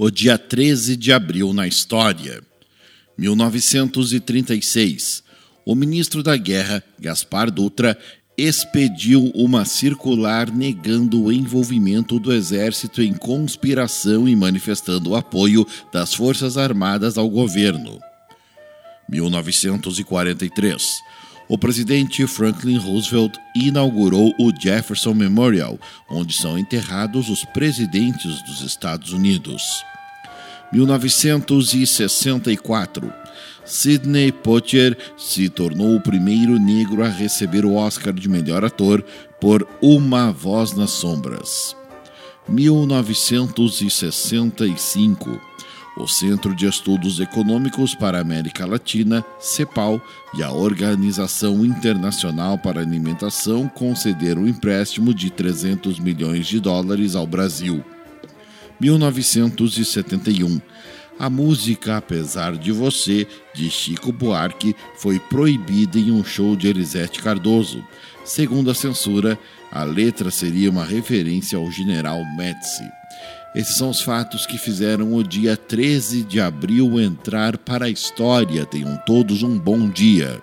O dia 13 de abril na história. 1936. O ministro da Guerra, Gaspar Dutra, expediu uma circular negando o envolvimento do exército em conspiração e manifestando o apoio das Forças Armadas ao governo. 1943 o presidente Franklin Roosevelt inaugurou o Jefferson Memorial, onde são enterrados os presidentes dos Estados Unidos. 1964 Sidney Poitier se tornou o primeiro negro a receber o Oscar de melhor ator por Uma Voz nas Sombras. 1965 o Centro de Estudos Econômicos para a América Latina, CEPAL, e a Organização Internacional para a Alimentação concederam um empréstimo de 300 milhões de dólares ao Brasil. 1971. A música Apesar de Você, de Chico Buarque, foi proibida em um show de Elisete Cardoso. Segundo a censura, a letra seria uma referência ao general Médici. Esses são os fatos que fizeram o dia 13 de abril entrar para a história. Tenham todos um bom dia.